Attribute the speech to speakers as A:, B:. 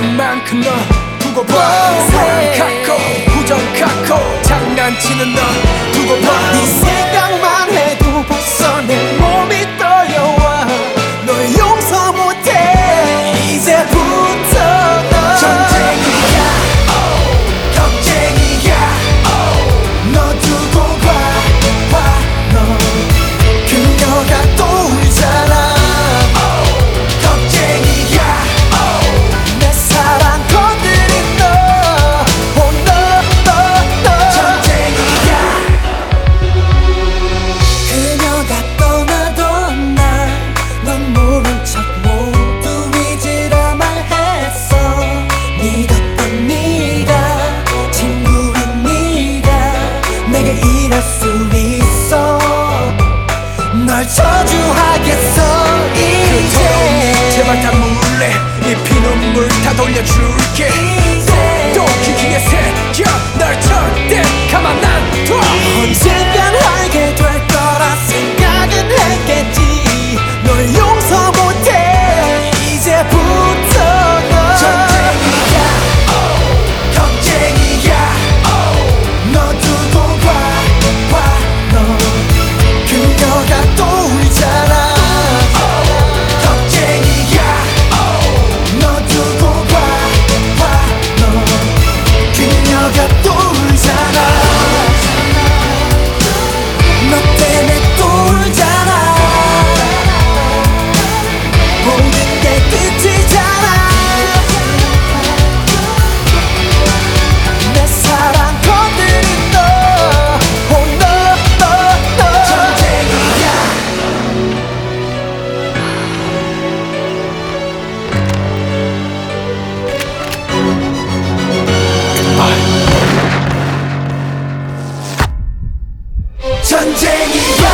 A: 만큼 너 두고 봐. 저주하겠어 이제. 그토록 제발 다 물래. 이 피눈물 다 돌려줄게. 전쟁이